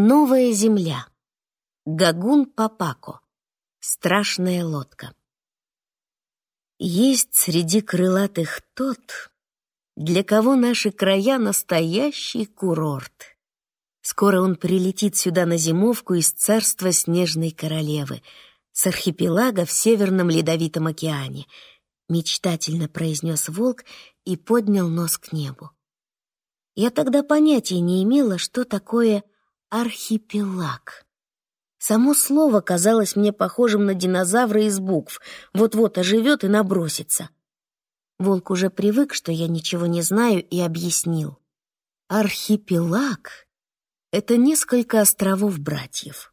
Новая земля. Гагун Папако. Страшная лодка. Есть среди крылатых тот, для кого наши края — настоящий курорт. Скоро он прилетит сюда на зимовку из царства Снежной Королевы, с архипелага в Северном Ледовитом океане, мечтательно произнес волк и поднял нос к небу. Я тогда понятия не имела, что такое архипелаг. Само слово казалось мне похожим на динозавра из букв, вот-вот оживет и набросится. Волк уже привык, что я ничего не знаю, и объяснил. Архипелаг — это несколько островов-братьев.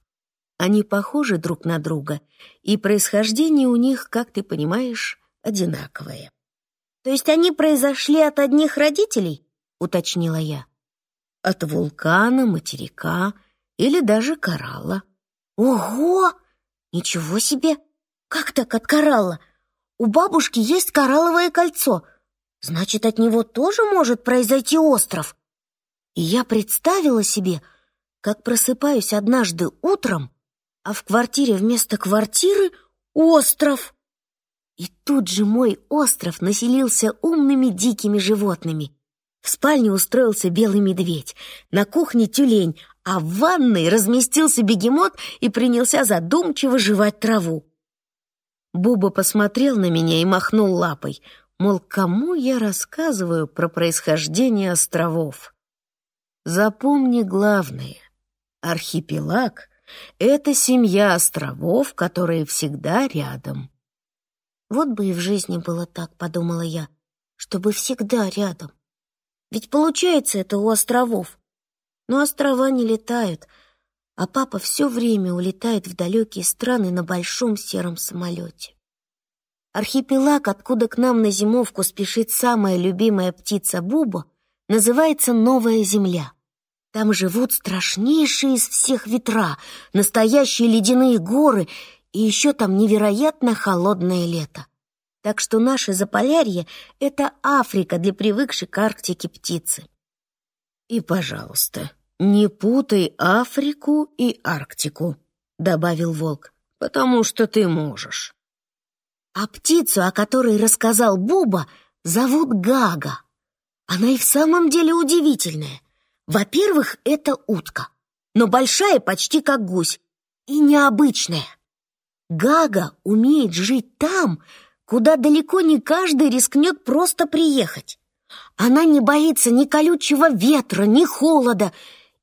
Они похожи друг на друга, и происхождение у них, как ты понимаешь, одинаковое. «То есть они произошли от одних родителей?» — уточнила я. «От вулкана, материка или даже коралла». «Ого! Ничего себе! Как так от коралла? У бабушки есть коралловое кольцо. Значит, от него тоже может произойти остров». И я представила себе, как просыпаюсь однажды утром, а в квартире вместо квартиры — остров. И тут же мой остров населился умными дикими животными. В спальне устроился белый медведь, на кухне тюлень, а в ванной разместился бегемот и принялся задумчиво жевать траву. Буба посмотрел на меня и махнул лапой, мол, кому я рассказываю про происхождение островов. Запомни главное. Архипелаг — это семья островов, которые всегда рядом. Вот бы и в жизни было так, подумала я, чтобы всегда рядом. Ведь получается это у островов. Но острова не летают, а папа все время улетает в далекие страны на большом сером самолете. Архипелаг, откуда к нам на зимовку спешит самая любимая птица Буба, называется Новая Земля. Там живут страшнейшие из всех ветра, настоящие ледяные горы, и еще там невероятно холодное лето. Так что наше Заполярье — это Африка для привыкшей к Арктике птицы. «И, пожалуйста, не путай Африку и Арктику», — добавил волк, «потому что ты можешь». А птицу, о которой рассказал Буба, зовут Гага. Она и в самом деле удивительная. Во-первых, это утка, но большая почти как гусь и необычная. Гага умеет жить там, куда далеко не каждый рискнет просто приехать. Она не боится ни колючего ветра, ни холода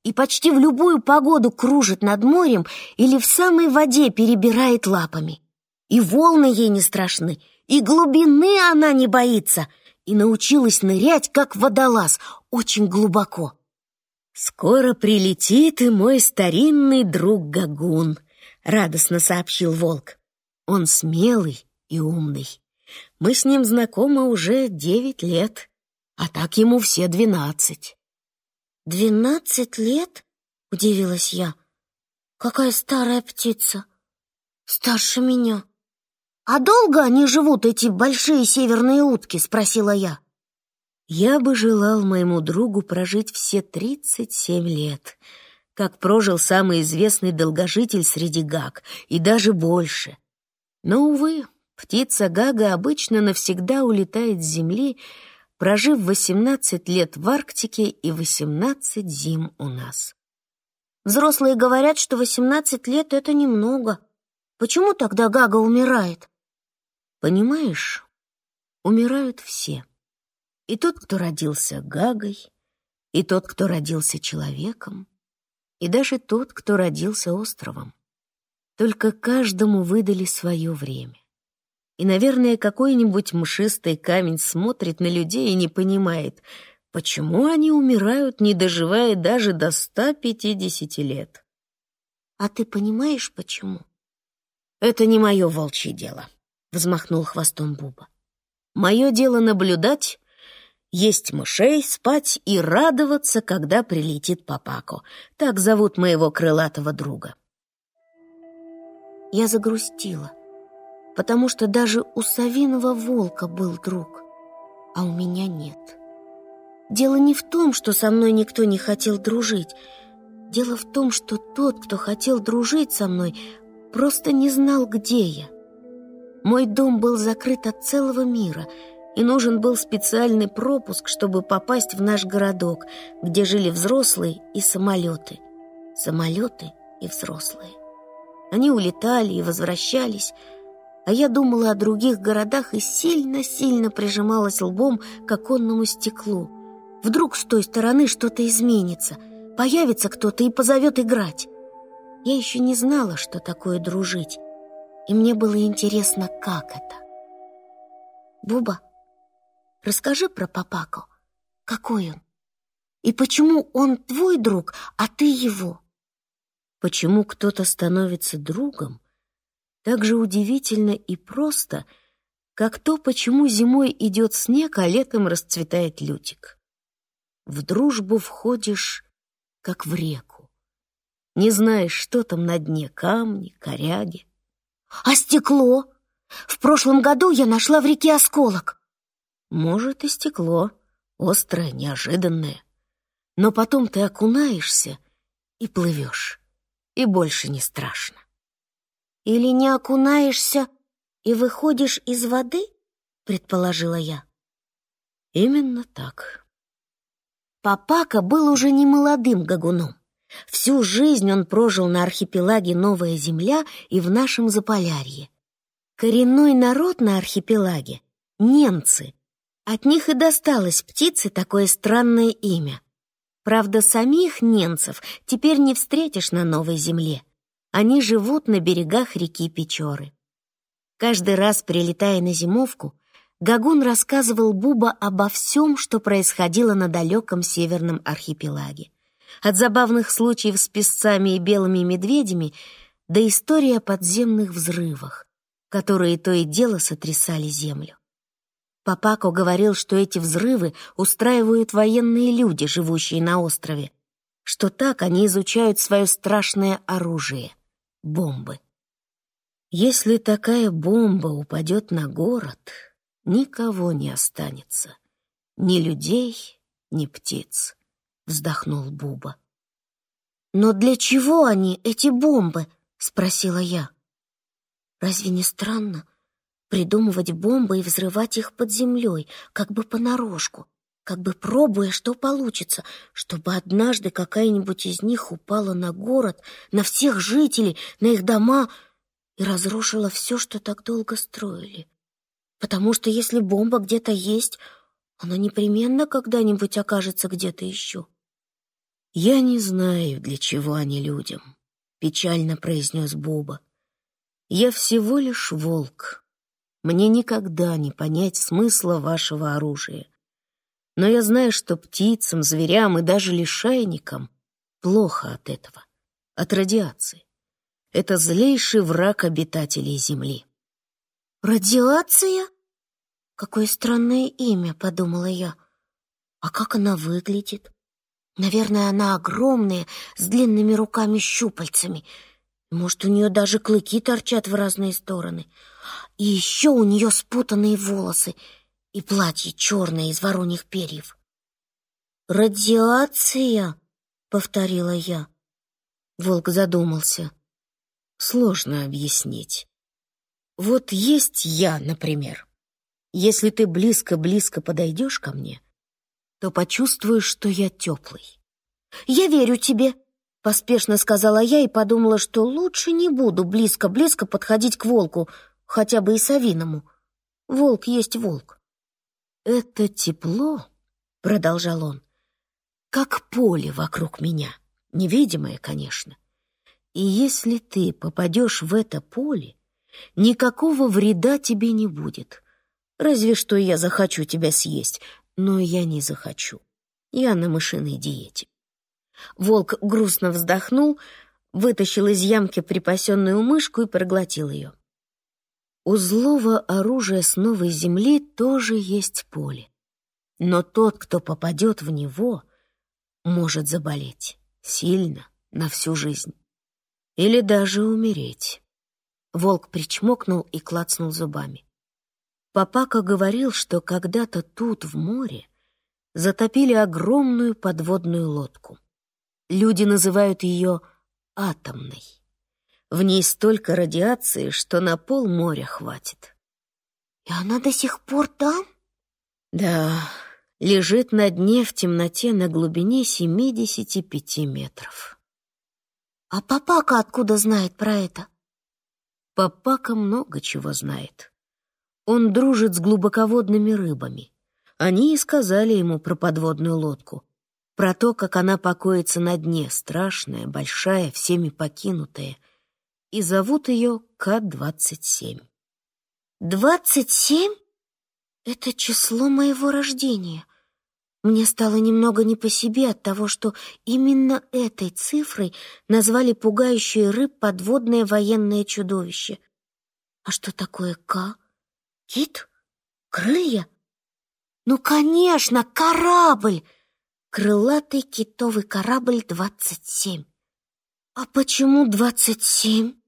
и почти в любую погоду кружит над морем или в самой воде перебирает лапами. И волны ей не страшны, и глубины она не боится, и научилась нырять, как водолаз, очень глубоко. «Скоро прилетит и мой старинный друг Гагун», — радостно сообщил волк. «Он смелый и умный. Мы с ним знакомы уже девять лет, а так ему все двенадцать». «Двенадцать лет?» — удивилась я. «Какая старая птица! Старше меня!» «А долго они живут, эти большие северные утки?» — спросила я. «Я бы желал моему другу прожить все тридцать семь лет», как прожил самый известный долгожитель среди гаг, и даже больше. Но, увы, птица Гага обычно навсегда улетает с Земли, прожив 18 лет в Арктике и 18 зим у нас. Взрослые говорят, что 18 лет — это немного. Почему тогда Гага умирает? Понимаешь, умирают все. И тот, кто родился Гагой, и тот, кто родился человеком, и даже тот, кто родился островом. Только каждому выдали свое время. И, наверное, какой-нибудь мшистый камень смотрит на людей и не понимает, почему они умирают, не доживая даже до 150 лет. А ты понимаешь, почему? Это не мое волчье дело, взмахнул хвостом Буба. Мое дело наблюдать, есть мышей, спать и радоваться, когда прилетит Папако. Так зовут моего крылатого друга. Я загрустила потому что даже у совиного волка был друг, а у меня нет. Дело не в том, что со мной никто не хотел дружить. Дело в том, что тот, кто хотел дружить со мной, просто не знал, где я. Мой дом был закрыт от целого мира, и нужен был специальный пропуск, чтобы попасть в наш городок, где жили взрослые и самолеты. Самолеты и взрослые. Они улетали и возвращались, а я думала о других городах и сильно-сильно прижималась лбом к оконному стеклу. Вдруг с той стороны что-то изменится, появится кто-то и позовет играть. Я еще не знала, что такое дружить, и мне было интересно, как это. «Буба, расскажи про папаку. Какой он? И почему он твой друг, а ты его?» Почему кто-то становится другом, так же удивительно и просто, как то, почему зимой идет снег, а летом расцветает лютик. В дружбу входишь, как в реку. Не знаешь, что там на дне камни, коряги. А стекло? В прошлом году я нашла в реке осколок. Может, и стекло, острое, неожиданное. Но потом ты окунаешься и плывешь, и больше не страшно. Или не окунаешься и выходишь из воды, предположила я. Именно так. Папака был уже не молодым гагуном. Всю жизнь он прожил на архипелаге Новая Земля и в нашем Заполярье. Коренной народ на архипелаге — немцы. От них и досталось птице такое странное имя. Правда, самих немцев теперь не встретишь на Новой Земле. Они живут на берегах реки Печоры. Каждый раз, прилетая на зимовку, Гагун рассказывал Буба обо всем, что происходило на далеком северном архипелаге от забавных случаев с песцами и белыми медведями до истории о подземных взрывах, которые то и дело сотрясали землю. Папако говорил, что эти взрывы устраивают военные люди, живущие на острове, что так они изучают свое страшное оружие — бомбы. Если такая бомба упадет на город, никого не останется. Ни людей, ни птиц вздохнул Буба. «Но для чего они, эти бомбы?» — спросила я. «Разве не странно придумывать бомбы и взрывать их под землей, как бы понарошку, как бы пробуя, что получится, чтобы однажды какая-нибудь из них упала на город, на всех жителей, на их дома и разрушила все, что так долго строили? Потому что если бомба где-то есть, она непременно когда-нибудь окажется где-то еще. «Я не знаю, для чего они людям», — печально произнес Буба. «Я всего лишь волк. Мне никогда не понять смысла вашего оружия. Но я знаю, что птицам, зверям и даже лишайникам плохо от этого, от радиации. Это злейший враг обитателей Земли». «Радиация?» Какое странное имя, подумала я. А как она выглядит? Наверное, она огромная, с длинными руками-щупальцами. Может, у нее даже клыки торчат в разные стороны. И еще у нее спутанные волосы и платье черное из вороньих перьев. «Радиация?» — повторила я. Волк задумался. Сложно объяснить. Вот есть я, например. Если ты близко-близко подойдешь ко мне, то почувствуешь, что я теплый. «Я верю тебе», — поспешно сказала я и подумала, что лучше не буду близко-близко подходить к волку, хотя бы и совиному. Волк есть волк. «Это тепло», — продолжал он, — «как поле вокруг меня, невидимое, конечно. И если ты попадешь в это поле, никакого вреда тебе не будет. Разве что я захочу тебя съесть, но я не захочу. Я на мышиной диете. Волк грустно вздохнул, вытащил из ямки припасенную мышку и проглотил ее. У злого оружия с новой земли тоже есть поле. Но тот, кто попадет в него, может заболеть сильно на всю жизнь. Или даже умереть. Волк причмокнул и клацнул зубами. Папака говорил, что когда-то тут, в море, затопили огромную подводную лодку. Люди называют ее атомной. В ней столько радиации, что на пол моря хватит. И она до сих пор там? Да, лежит на дне в темноте на глубине 75 метров. А папака откуда знает про это? Папака много чего знает. Он дружит с глубоководными рыбами. Они и сказали ему про подводную лодку, про то, как она покоится на дне, страшная, большая, всеми покинутая, и зовут ее К-27. «Двадцать семь? Это число моего рождения. Мне стало немного не по себе от того, что именно этой цифрой назвали пугающие рыб подводное военное чудовище. А что такое К? Кит? Крылья? Ну, конечно, корабль! Крылатый китовый корабль 27. А почему 27?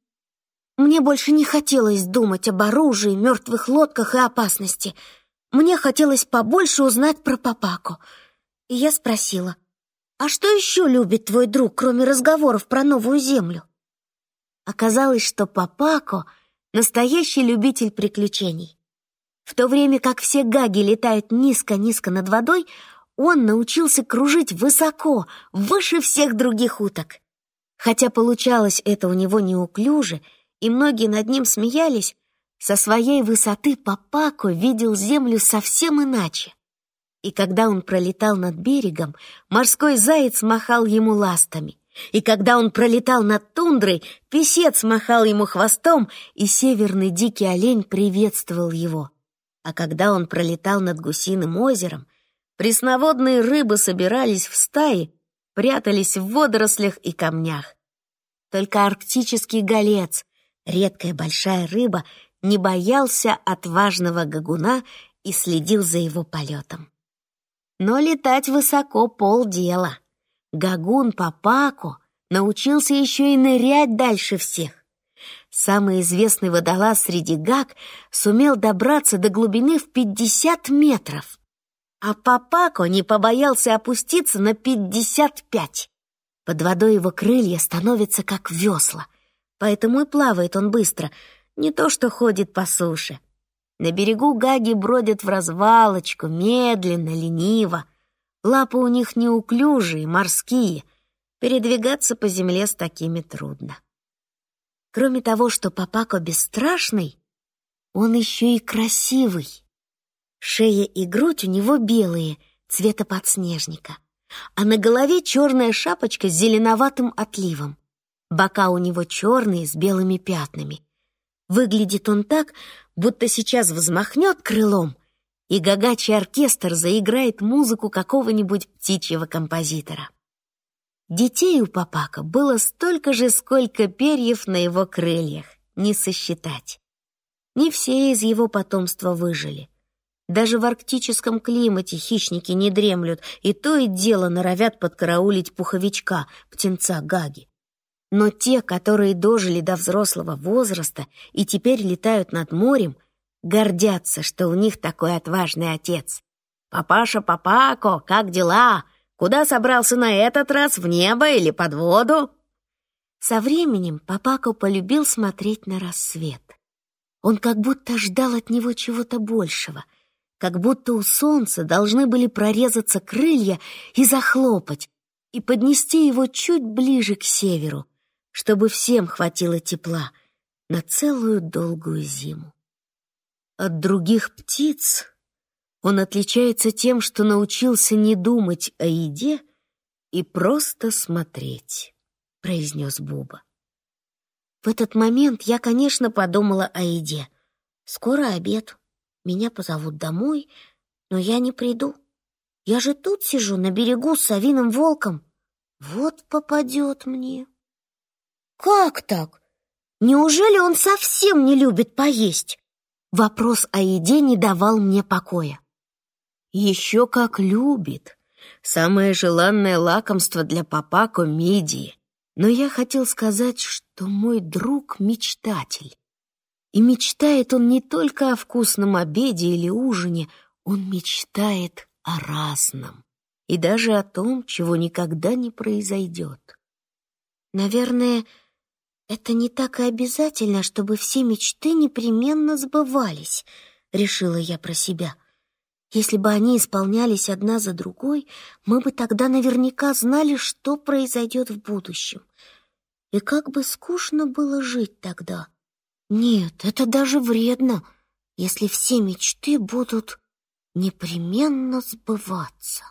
Мне больше не хотелось думать об оружии, мертвых лодках и опасности — мне хотелось побольше узнать про папаку. И я спросила, «А что еще любит твой друг, кроме разговоров про новую землю?» Оказалось, что папако — настоящий любитель приключений. В то время как все гаги летают низко-низко над водой, он научился кружить высоко, выше всех других уток. Хотя получалось это у него неуклюже, и многие над ним смеялись, со своей высоты Папако видел землю совсем иначе. И когда он пролетал над берегом, морской заяц махал ему ластами. И когда он пролетал над тундрой, песец махал ему хвостом, и северный дикий олень приветствовал его. А когда он пролетал над гусиным озером, пресноводные рыбы собирались в стаи, прятались в водорослях и камнях. Только арктический голец, редкая большая рыба, не боялся отважного гагуна и следил за его полетом. Но летать высоко — полдела. Гагун Папако научился еще и нырять дальше всех. Самый известный водолаз среди гаг сумел добраться до глубины в 50 метров. А Папако не побоялся опуститься на 55. Под водой его крылья становятся как весла, поэтому и плавает он быстро — не то что ходит по суше. На берегу гаги бродят в развалочку, медленно, лениво. Лапы у них неуклюжие, морские. Передвигаться по земле с такими трудно. Кроме того, что Папако бесстрашный, он еще и красивый. Шея и грудь у него белые, цвета подснежника, а на голове черная шапочка с зеленоватым отливом. Бока у него черные с белыми пятнами. Выглядит он так, будто сейчас взмахнет крылом, и гагачий оркестр заиграет музыку какого-нибудь птичьего композитора. Детей у Папака было столько же, сколько перьев на его крыльях, не сосчитать. Не все из его потомства выжили. Даже в арктическом климате хищники не дремлют, и то и дело норовят подкараулить пуховичка, птенца Гаги. Но те, которые дожили до взрослого возраста и теперь летают над морем, гордятся, что у них такой отважный отец. «Папаша Папако, как дела? Куда собрался на этот раз, в небо или под воду?» Со временем Папако полюбил смотреть на рассвет. Он как будто ждал от него чего-то большего, как будто у солнца должны были прорезаться крылья и захлопать, и поднести его чуть ближе к северу, чтобы всем хватило тепла на целую долгую зиму. От других птиц он отличается тем, что научился не думать о еде и просто смотреть, произнес Буба. В этот момент я, конечно, подумала о еде. Скоро обед, меня позовут домой, но я не приду. Я же тут сижу на берегу с совиным волком. Вот попадет мне. «Как так? Неужели он совсем не любит поесть?» Вопрос о еде не давал мне покоя. «Еще как любит. Самое желанное лакомство для папако — мидии. Но я хотел сказать, что мой друг — мечтатель. И мечтает он не только о вкусном обеде или ужине, он мечтает о разном. и даже о том, чего никогда не произойдет. Наверное, это не так и обязательно, чтобы все мечты непременно сбывались, решила я про себя. Если бы они исполнялись одна за другой, мы бы тогда наверняка знали, что произойдет в будущем. И как бы скучно было жить тогда. Нет, это даже вредно, если все мечты будут непременно сбываться.